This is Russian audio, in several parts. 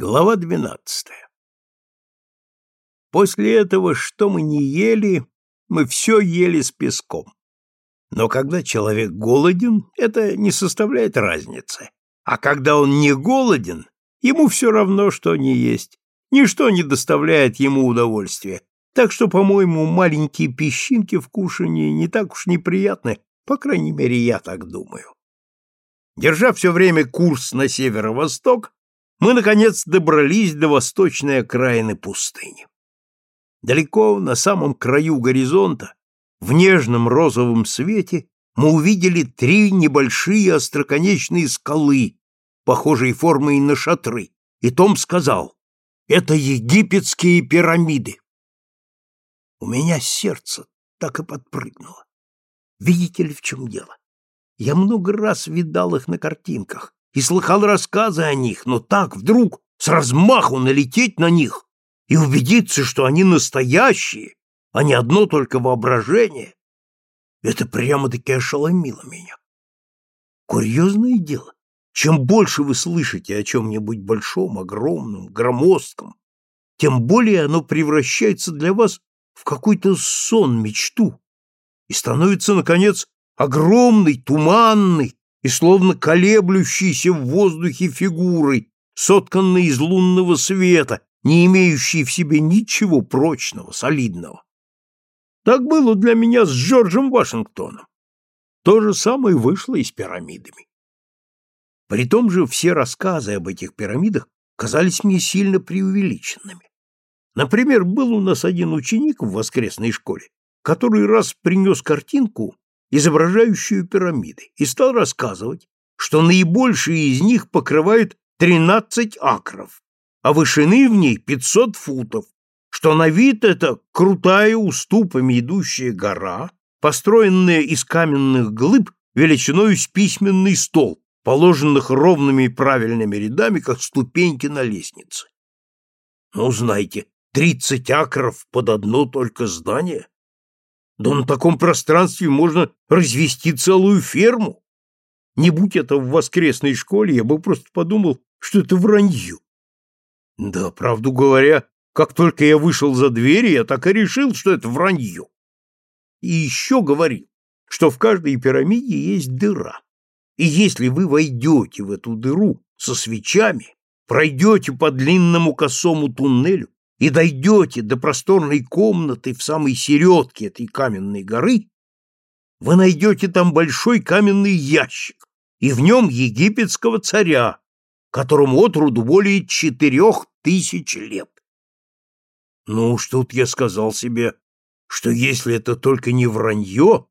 Глава двенадцатая. После этого, что мы не ели, мы все ели с песком. Но когда человек голоден, это не составляет разницы. А когда он не голоден, ему все равно, что не есть. Ничто не доставляет ему удовольствия. Так что, по-моему, маленькие песчинки в кушании не так уж неприятны, по крайней мере, я так думаю. Держа все время курс на северо-восток, мы, наконец, добрались до восточной окраины пустыни. Далеко, на самом краю горизонта, в нежном розовом свете, мы увидели три небольшие остроконечные скалы, похожие формой на шатры, и Том сказал, это египетские пирамиды. У меня сердце так и подпрыгнуло. Видите ли, в чем дело? Я много раз видал их на картинках, и слыхал рассказы о них, но так вдруг с размаху налететь на них и убедиться, что они настоящие, а не одно только воображение, это прямо-таки ошеломило меня. Курьезное дело. Чем больше вы слышите о чем-нибудь большом, огромном, громоздком, тем более оно превращается для вас в какой-то сон, мечту, и становится, наконец, огромной, туманной, и словно колеблющейся в воздухе фигурой, сотканной из лунного света, не имеющей в себе ничего прочного, солидного. Так было для меня с Джорджем Вашингтоном. То же самое вышло и с пирамидами. При том же все рассказы об этих пирамидах казались мне сильно преувеличенными. Например, был у нас один ученик в воскресной школе, который раз принес картинку изображающую пирамиды, и стал рассказывать, что наибольшие из них покрывают 13 акров, а вышины в ней 500 футов, что на вид это крутая уступами идущая гора, построенная из каменных глыб величиной с письменный стол, положенных ровными и правильными рядами, как ступеньки на лестнице. Ну, знаете, тридцать акров под одно только здание? Да на таком пространстве можно развести целую ферму. Не будь это в воскресной школе, я бы просто подумал, что это вранье. Да, правду говоря, как только я вышел за дверь, я так и решил, что это вранье. И еще говорил, что в каждой пирамиде есть дыра. И если вы войдете в эту дыру со свечами, пройдете по длинному косому туннелю, и дойдете до просторной комнаты в самой середке этой каменной горы, вы найдете там большой каменный ящик, и в нем египетского царя, которому от роду более четырех тысяч лет. Ну уж тут я сказал себе, что если это только не вранье,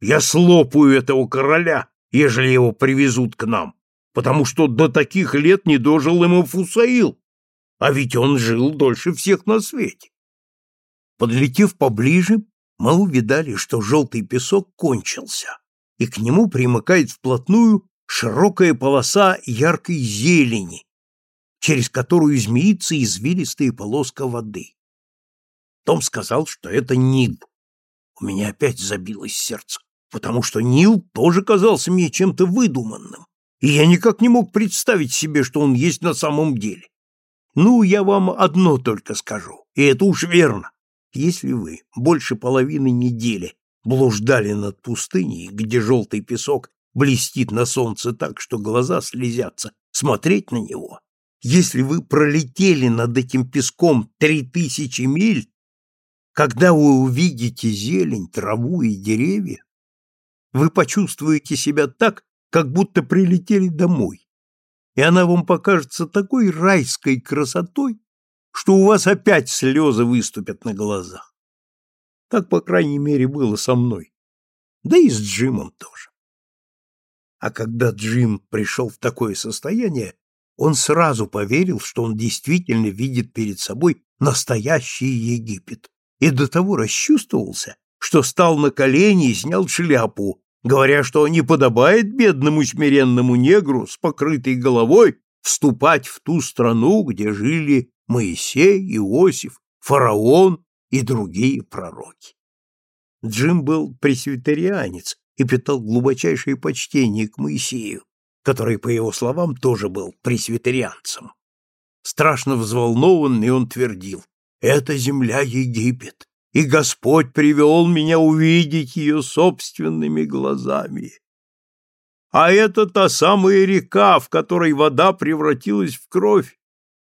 я слопаю этого короля, ежели его привезут к нам, потому что до таких лет не дожил ему Фусаил, а ведь он жил дольше всех на свете. Подлетев поближе, мы увидали, что желтый песок кончился, и к нему примыкает вплотную широкая полоса яркой зелени, через которую змеится извилистая полоска воды. Том сказал, что это Нил. У меня опять забилось сердце, потому что Нил тоже казался мне чем-то выдуманным, и я никак не мог представить себе, что он есть на самом деле. Ну, я вам одно только скажу, и это уж верно. Если вы больше половины недели блуждали над пустыней, где желтый песок блестит на солнце так, что глаза слезятся, смотреть на него, если вы пролетели над этим песком три тысячи миль, когда вы увидите зелень, траву и деревья, вы почувствуете себя так, как будто прилетели домой и она вам покажется такой райской красотой, что у вас опять слезы выступят на глазах. Так, по крайней мере, было со мной. Да и с Джимом тоже. А когда Джим пришел в такое состояние, он сразу поверил, что он действительно видит перед собой настоящий Египет, и до того расчувствовался, что стал на колени и снял шляпу, говоря, что не подобает бедному смиренному негру с покрытой головой вступать в ту страну, где жили Моисей, Иосиф, фараон и другие пророки. Джим был пресвитерианец и питал глубочайшее почтение к Моисею, который, по его словам, тоже был пресвитерианцем. Страшно взволнованный он твердил, «Это земля Египет, и Господь привел меня увидеть ее собственными глазами. А это та самая река, в которой вода превратилась в кровь,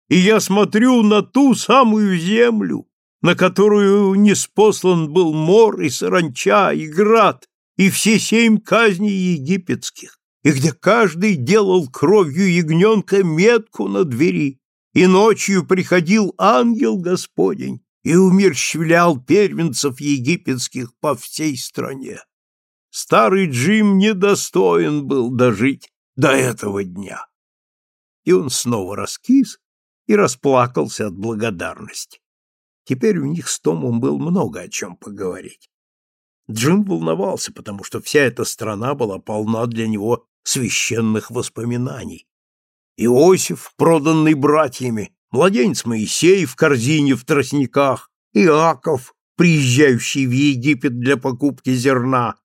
и я смотрю на ту самую землю, на которую неспослан был мор и саранча, и град, и все семь казней египетских, и где каждый делал кровью ягненка метку на двери, и ночью приходил ангел Господень и умерщвлял первенцев египетских по всей стране. Старый Джим недостоин был дожить до этого дня. И он снова раскис и расплакался от благодарности. Теперь у них с Томом было много о чем поговорить. Джим волновался, потому что вся эта страна была полна для него священных воспоминаний. Иосиф, проданный братьями, младенец Моисей в корзине в тростниках, Иаков, приезжающий в Египет для покупки зерна,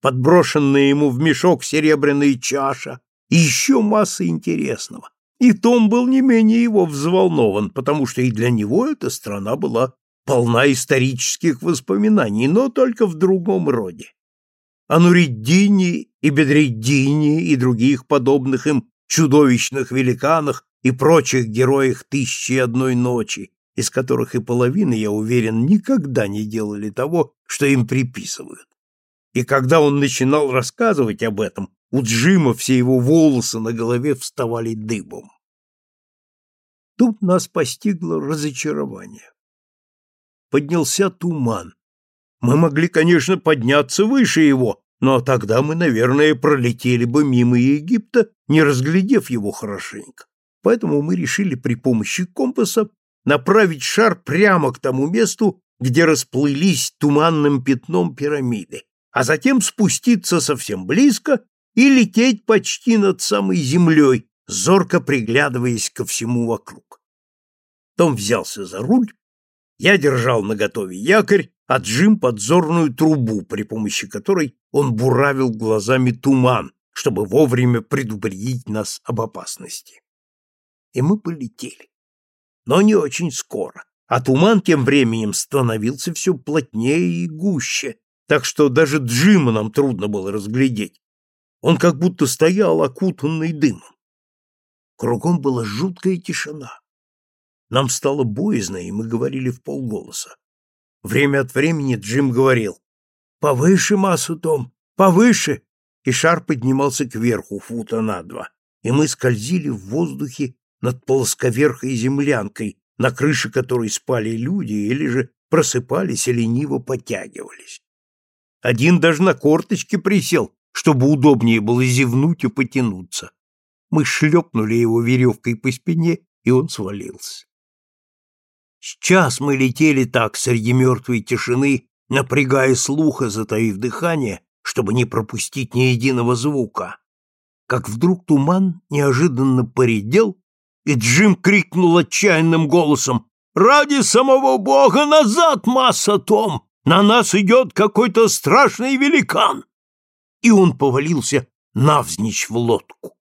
подброшенная ему в мешок серебряная чаша и еще масса интересного. И Том был не менее его взволнован, потому что и для него эта страна была полна исторических воспоминаний, но только в другом роде. О Нуриддине и Бедреддине и других подобных им чудовищных великанах и прочих героях «Тысячи одной ночи», из которых и половина, я уверен, никогда не делали того, что им приписывают. И когда он начинал рассказывать об этом, у Джима все его волосы на голове вставали дыбом. Тут нас постигло разочарование. Поднялся туман. Мы могли, конечно, подняться выше его, но тогда мы, наверное, пролетели бы мимо Египта, не разглядев его хорошенько. Поэтому мы решили при помощи компаса направить шар прямо к тому месту, где расплылись туманным пятном пирамиды, а затем спуститься совсем близко и лететь почти над самой землей, зорко приглядываясь ко всему вокруг. Том взялся за руль, я держал наготове якорь, а Джим подзорную трубу, при помощи которой он буравил глазами туман, чтобы вовремя предупредить нас об опасности. И мы полетели. Но не очень скоро, а туман тем временем становился все плотнее и гуще, так что даже Джима нам трудно было разглядеть. Он как будто стоял окутанный дымом. Кругом была жуткая тишина. Нам стало боязно, и мы говорили в полголоса. Время от времени Джим говорил «Повыше массу, Том, повыше!» И шар поднимался кверху фута на два, и мы скользили в воздухе над плосковерхой землянкой, на крыше которой спали люди или же просыпались и лениво потягивались. Один даже на корточке присел, чтобы удобнее было зевнуть и потянуться. Мы шлепнули его веревкой по спине, и он свалился. Сейчас мы летели так среди мертвой тишины, напрягая слух и затаив дыхание, чтобы не пропустить ни единого звука. Как вдруг туман неожиданно поредел, и Джим крикнул отчаянным голосом «Ради самого Бога назад, масса Том! На нас идет какой-то страшный великан!» И он повалился навзничь в лодку.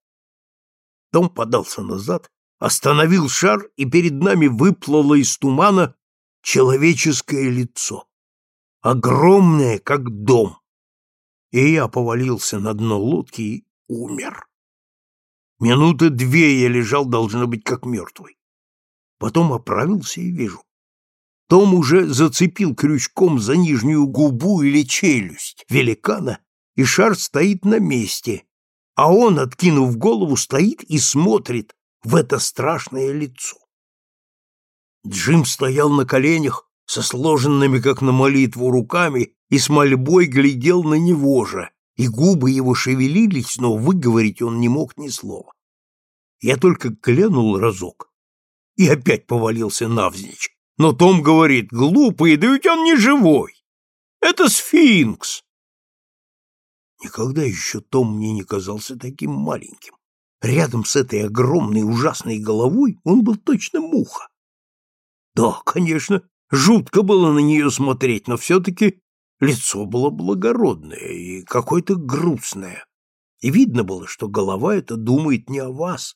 Том подался назад, остановил шар, и перед нами выплыло из тумана человеческое лицо. Огромное, как дом. И я повалился на дно лодки и умер. Минуты две я лежал, должно быть, как мертвый. Потом оправился и вижу. Том уже зацепил крючком за нижнюю губу или челюсть великана, и шар стоит на месте, а он, откинув голову, стоит и смотрит в это страшное лицо. Джим стоял на коленях со сложенными, как на молитву, руками и с мольбой глядел на него же, и губы его шевелились, но выговорить он не мог ни слова. Я только глянул разок и опять повалился навзничь. Но Том говорит, глупый, да ведь он не живой. Это сфинкс. Никогда еще Том мне не казался таким маленьким. Рядом с этой огромной ужасной головой он был точно муха. Да, конечно, жутко было на нее смотреть, но все-таки лицо было благородное и какое-то грустное. И видно было, что голова эта думает не о вас,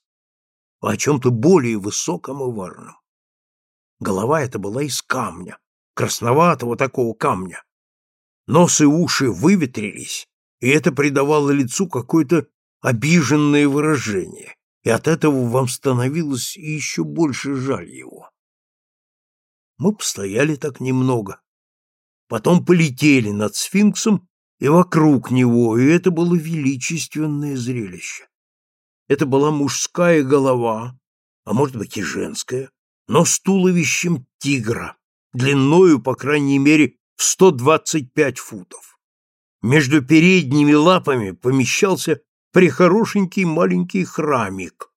а о чем-то более высоком и важном. Голова эта была из камня, красноватого такого камня. Нос и уши выветрились, и это придавало лицу какое-то обиженное выражение, и от этого вам становилось еще больше жаль его. Мы постояли так немного, потом полетели над сфинксом и вокруг него, и это было величественное зрелище. Это была мужская голова, а может быть и женская, но с туловищем тигра, длиною, по крайней мере, в 125 футов. Между передними лапами помещался прихорошенький маленький храмик.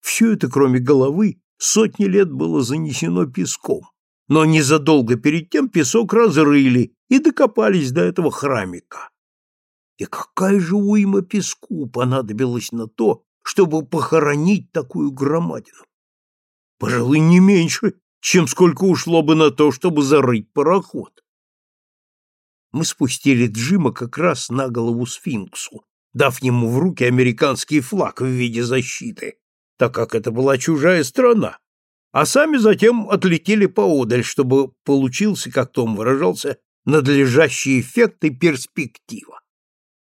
Все это, кроме головы, сотни лет было занесено песком, но незадолго перед тем песок разрыли и докопались до этого храмика. И какая же уйма песку понадобилась на то, чтобы похоронить такую громадину? Пожалуй, не меньше, чем сколько ушло бы на то, чтобы зарыть пароход. Мы спустили Джима как раз на голову сфинксу, дав ему в руки американский флаг в виде защиты, так как это была чужая страна, а сами затем отлетели поодаль, чтобы получился, как Том выражался, надлежащий эффект и перспектива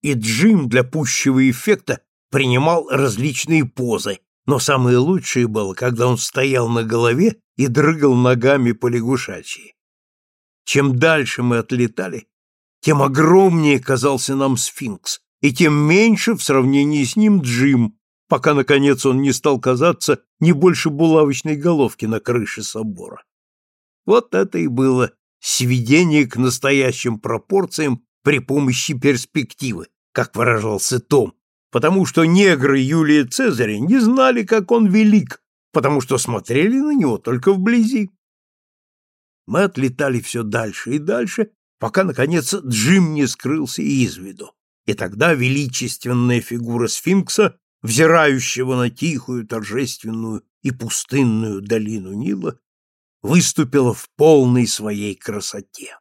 и Джим для пущего эффекта принимал различные позы, но самое лучшее было, когда он стоял на голове и дрыгал ногами по лягушачьи. Чем дальше мы отлетали, тем огромнее казался нам сфинкс, и тем меньше в сравнении с ним Джим, пока, наконец, он не стал казаться не больше булавочной головки на крыше собора. Вот это и было сведение к настоящим пропорциям при помощи перспективы, как выражался Том, потому что негры Юлия Цезаря не знали, как он велик, потому что смотрели на него только вблизи. Мы отлетали все дальше и дальше, пока, наконец, Джим не скрылся из виду. И тогда величественная фигура сфинкса, взирающего на тихую, торжественную и пустынную долину Нила, выступила в полной своей красоте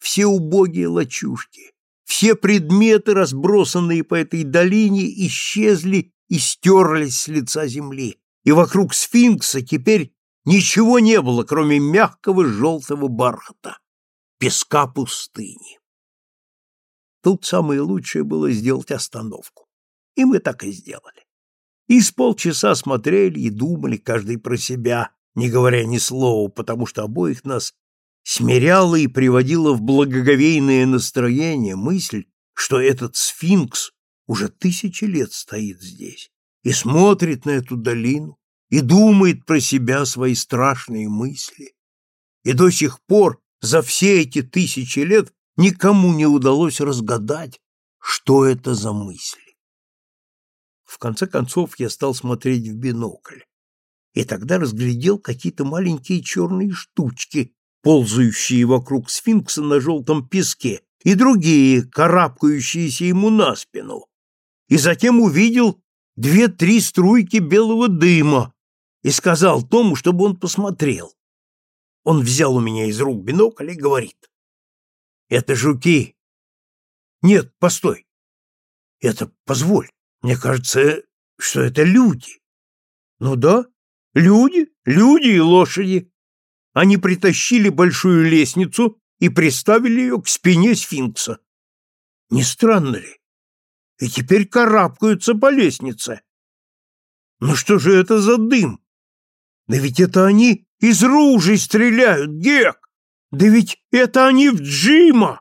все убогие лачушки, все предметы, разбросанные по этой долине, исчезли и стерлись с лица земли, и вокруг сфинкса теперь ничего не было, кроме мягкого желтого бархата, песка пустыни. Тут самое лучшее было сделать остановку. И мы так и сделали. И с полчаса смотрели и думали, каждый про себя, не говоря ни слова, потому что обоих нас смиряла и приводила в благоговейное настроение мысль, что этот сфинкс уже тысячи лет стоит здесь и смотрит на эту долину и думает про себя свои страшные мысли. И до сих пор за все эти тысячи лет никому не удалось разгадать, что это за мысли. В конце концов я стал смотреть в бинокль, и тогда разглядел какие-то маленькие черные штучки, ползающие вокруг сфинкса на желтом песке, и другие, карабкающиеся ему на спину. И затем увидел две-три струйки белого дыма и сказал Тому, чтобы он посмотрел. Он взял у меня из рук бинокль и говорит. «Это жуки». «Нет, постой. Это, позволь, мне кажется, что это люди». «Ну да, люди, люди и лошади они притащили большую лестницу и приставили ее к спине сфинкса. Не странно ли? И теперь карабкаются по лестнице. Но что же это за дым? Да ведь это они из ружей стреляют, Гек! Да ведь это они в Джима!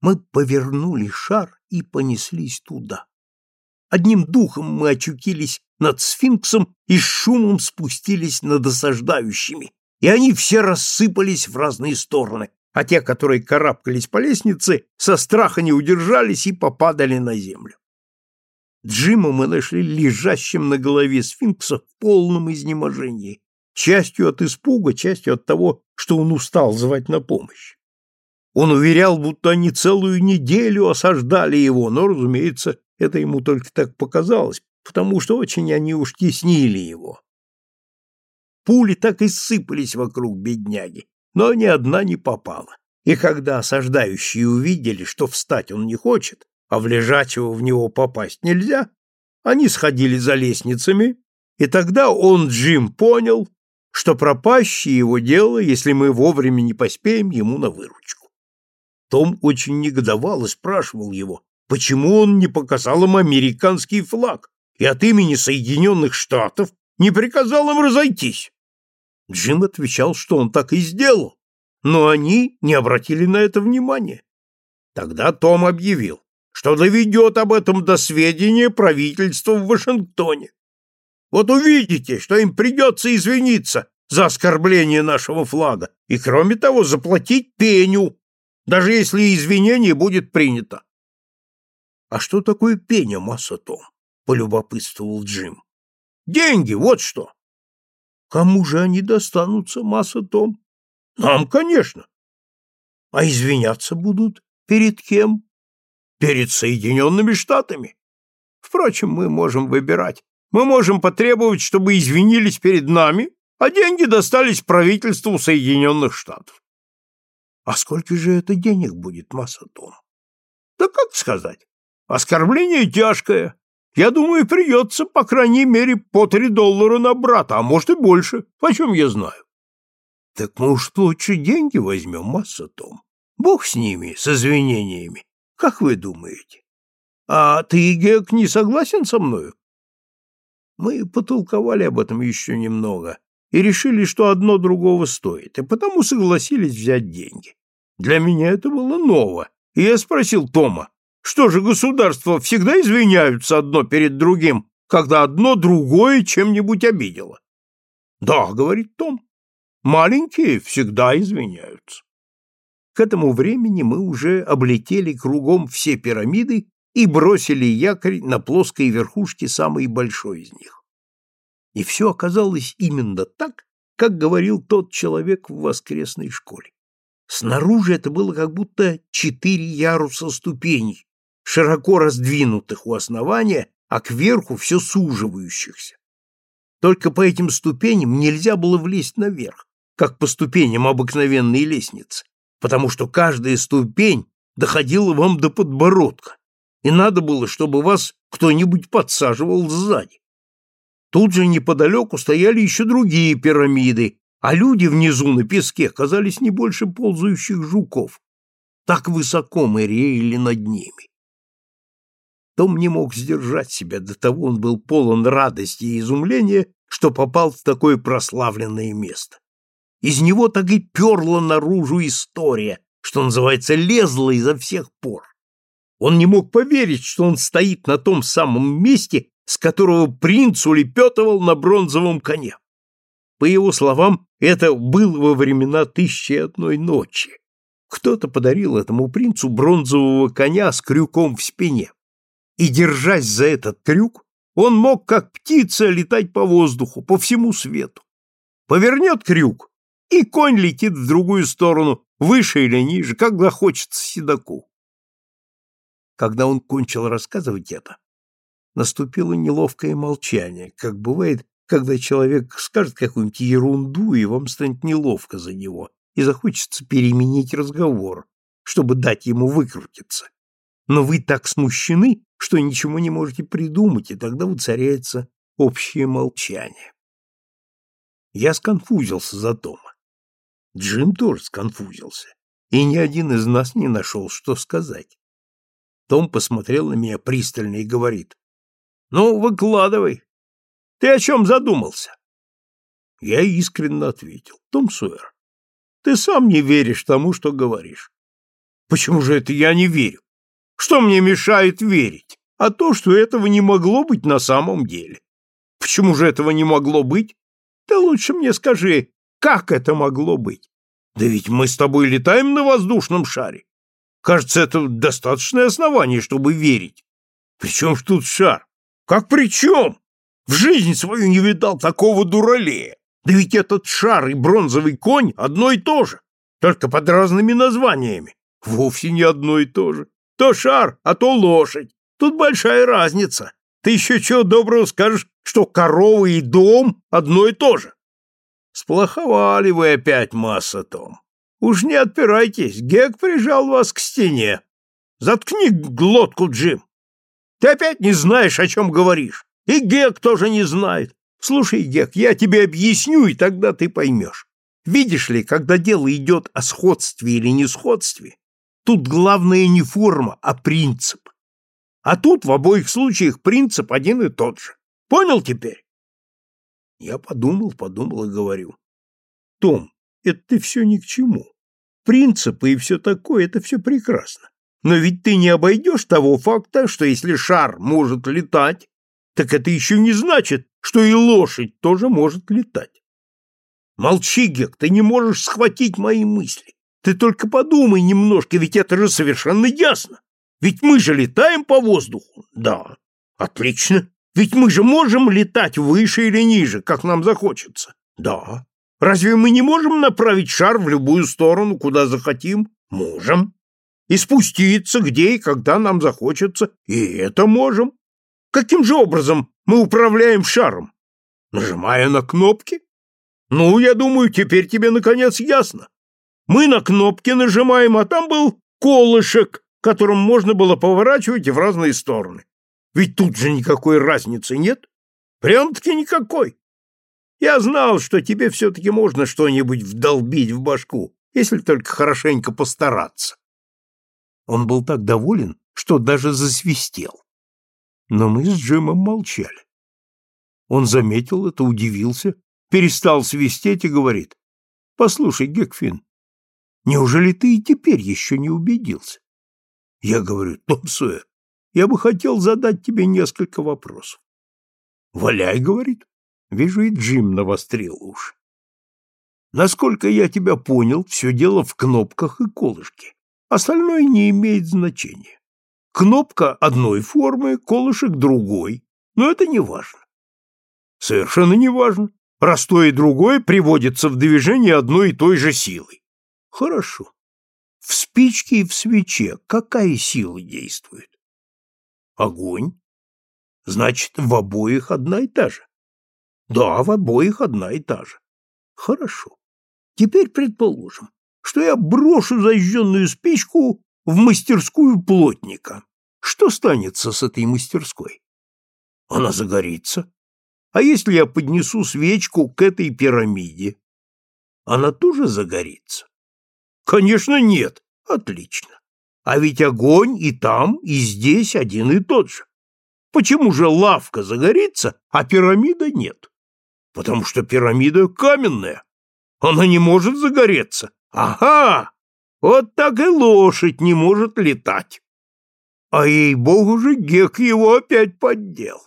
Мы повернули шар и понеслись туда. Одним духом мы очутились над сфинксом и с шумом спустились над осаждающими, и они все рассыпались в разные стороны, а те, которые карабкались по лестнице, со страха не удержались и попадали на землю. Джима мы нашли лежащим на голове сфинкса в полном изнеможении, частью от испуга, частью от того, что он устал звать на помощь. Он уверял, будто они целую неделю осаждали его, но, разумеется, это ему только так показалось, потому что очень они уж теснили его. Пули так и сыпались вокруг бедняги, но ни одна не попала. И когда осаждающие увидели, что встать он не хочет, а в лежачего в него попасть нельзя, Они сходили за лестницами, и тогда он, Джим, понял, что пропащее его дело, если мы вовремя не поспеем ему на выручку. Том очень негодовал и спрашивал его, почему он не показал им американский флаг и от имени Соединенных Штатов не приказал им разойтись. Джим отвечал, что он так и сделал, но они не обратили на это внимания. Тогда Том объявил, что доведет об этом до сведения правительства в Вашингтоне. Вот увидите, что им придется извиниться за оскорбление нашего флага и, кроме того, заплатить пеню, даже если извинение будет принято. — А что такое пеня, масса Том? — полюбопытствовал Джим. — Деньги, вот что. — Кому же они достанутся, масса Том? — Нам, конечно. — А извиняться будут перед кем? — Перед Соединенными Штатами. Впрочем, мы можем выбирать. Мы можем потребовать, чтобы извинились перед нами, а деньги достались правительству Соединенных Штатов. А сколько же это денег будет, масса Том? Да как сказать? Оскорбление тяжкое. Я думаю, придется, по крайней мере, по три доллара на брата, а может и больше. Почем я знаю? Так мы уж лучше деньги возьмем, масса Том. Бог с ними, с извинениями. Как вы думаете? А ты, Гек, не согласен со мною? Мы потолковали об этом еще немного и решили, что одно другого стоит, и потому согласились взять деньги. Для меня это было ново, и я спросил Тома, что же государства всегда извиняются одно перед другим, когда одно другое чем-нибудь обидело? Да, говорит Том, маленькие всегда извиняются. К этому времени мы уже облетели кругом все пирамиды и бросили якорь на плоской верхушке самой большой из них. И все оказалось именно так, как говорил тот человек в воскресной школе. Снаружи это было как будто четыре яруса ступеней, широко раздвинутых у основания, а кверху все суживающихся. Только по этим ступеням нельзя было влезть наверх, как по ступеням обыкновенной лестницы, потому что каждая ступень доходила вам до подбородка, и надо было, чтобы вас кто-нибудь подсаживал сзади. Тут же неподалеку стояли еще другие пирамиды, а люди внизу на песке казались не больше ползающих жуков. Так высоко мы реяли над ними. Том не мог сдержать себя, до того он был полон радости и изумления, что попал в такое прославленное место. Из него так и перла наружу история, что называется, лезла изо всех пор. Он не мог поверить, что он стоит на том самом месте, с которого принц улепетывал на бронзовом коне. По его словам, это было во времена тысячи одной ночи. Кто-то подарил этому принцу бронзового коня с крюком в спине и, держась за этот крюк, он мог, как птица, летать по воздуху, по всему свету. Повернет крюк, и конь летит в другую сторону, выше или ниже, как захочется седоку. Когда он кончил рассказывать это, наступило неловкое молчание, как бывает, когда человек скажет какую-нибудь ерунду, и вам станет неловко за него, и захочется переменить разговор, чтобы дать ему выкрутиться. Но вы так смущены, что ничего не можете придумать, и тогда воцаряется общее молчание. Я сконфузился за Тома. Джим тоже сконфузился, и ни один из нас не нашел, что сказать. Том посмотрел на меня пристально и говорит, «Ну, выкладывай. Ты о чем задумался?» Я искренне ответил, «Том Суэр, ты сам не веришь тому, что говоришь». «Почему же это я не верю? Что мне мешает верить? А то, что этого не могло быть на самом деле. Почему же этого не могло быть? Ты лучше мне скажи, как это могло быть? Да ведь мы с тобой летаем на воздушном шаре. Кажется, это достаточное основание, чтобы верить. Причем ж тут шар? Как при чем? В жизни свою не видал такого дуралея. Да ведь этот шар и бронзовый конь одно и то же, только под разными названиями. Вовсе не одно и то же. То шар, а то лошадь. Тут большая разница. Ты еще чего доброго скажешь, что корова и дом одно и то же. Сплоховали вы опять, масса Том. Уж не отпирайтесь, Гек прижал вас к стене. Заткни глотку, Джим. Ты опять не знаешь, о чем говоришь. И Гек тоже не знает. Слушай, Гек, я тебе объясню, и тогда ты поймешь. Видишь ли, когда дело идет о сходстве или несходстве, тут главное не форма, а принцип. А тут в обоих случаях принцип один и тот же. Понял теперь? Я подумал, подумал и говорю. Том, это ты все ни к чему. Принципы и все такое, это все прекрасно. Но ведь ты не обойдешь того факта, что если шар может летать, так это еще не значит, что и лошадь тоже может летать. Молчи, Гек, ты не можешь схватить мои мысли. Ты только подумай немножко, ведь это же совершенно ясно. Ведь мы же летаем по воздуху. Да, отлично. Ведь мы же можем летать выше или ниже, как нам захочется. Да. Разве мы не можем направить шар в любую сторону, куда захотим? Можем. И спуститься где и когда нам захочется. И это можем. Каким же образом мы управляем шаром? Нажимая на кнопки? Ну, я думаю, теперь тебе наконец ясно. Мы на кнопки нажимаем, а там был колышек, которым можно было поворачивать в разные стороны. Ведь тут же никакой разницы нет. Прям-таки никакой. Я знал, что тебе все-таки можно что-нибудь вдолбить в башку, если только хорошенько постараться. Он был так доволен, что даже засвистел. Но мы с Джимом молчали. Он заметил это, удивился, перестал свистеть и говорит, «Послушай, Гекфин, неужели ты и теперь еще не убедился?» Я говорю, «Том Суэр, я бы хотел задать тебе несколько вопросов». «Валяй», — говорит. Вижу, и Джим навострил уши. Насколько я тебя понял, все дело в кнопках и колышке. Остальное не имеет значения. Кнопка одной формы, колышек другой, но это не важно. Совершенно не важно, то и другое приводится в движение одной и той же силой. Хорошо. В спичке и в свече какая сила действует? Огонь. Значит, в обоих одна и та же. Да, в обоих одна и та же. Хорошо. Теперь предположим, что я брошу зажженную спичку в мастерскую плотника. Что станется с этой мастерской? Она загорится. А если я поднесу свечку к этой пирамиде? Она тоже загорится? Конечно, нет. Отлично. А ведь огонь и там, и здесь один и тот же. Почему же лавка загорится, а пирамида нет? Потому что пирамида каменная. Она не может загореться. Ага! Вот так и лошадь не может летать. А ей-богу же Гек его опять поддел.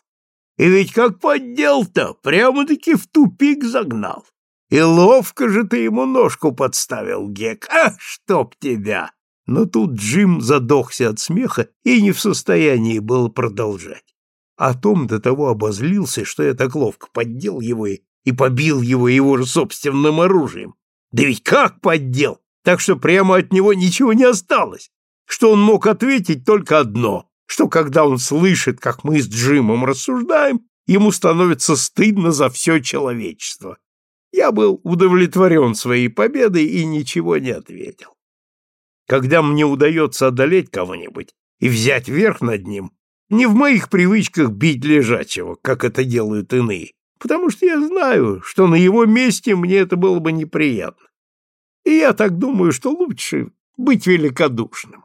И ведь как поддел-то, прямо-таки в тупик загнал. И ловко же ты ему ножку подставил, Гек. А, чтоб тебя! Но тут Джим задохся от смеха и не в состоянии был продолжать. А Том до того обозлился, что я так ловко поддел его и, и побил его его же собственным оружием. Да ведь как поддел? Так что прямо от него ничего не осталось. Что он мог ответить только одно, что когда он слышит, как мы с Джимом рассуждаем, ему становится стыдно за все человечество. Я был удовлетворен своей победой и ничего не ответил. Когда мне удается одолеть кого-нибудь и взять верх над ним, не в моих привычках бить лежачего, как это делают иные, потому что я знаю, что на его месте мне это было бы неприятно. И я так думаю, что лучше быть великодушным.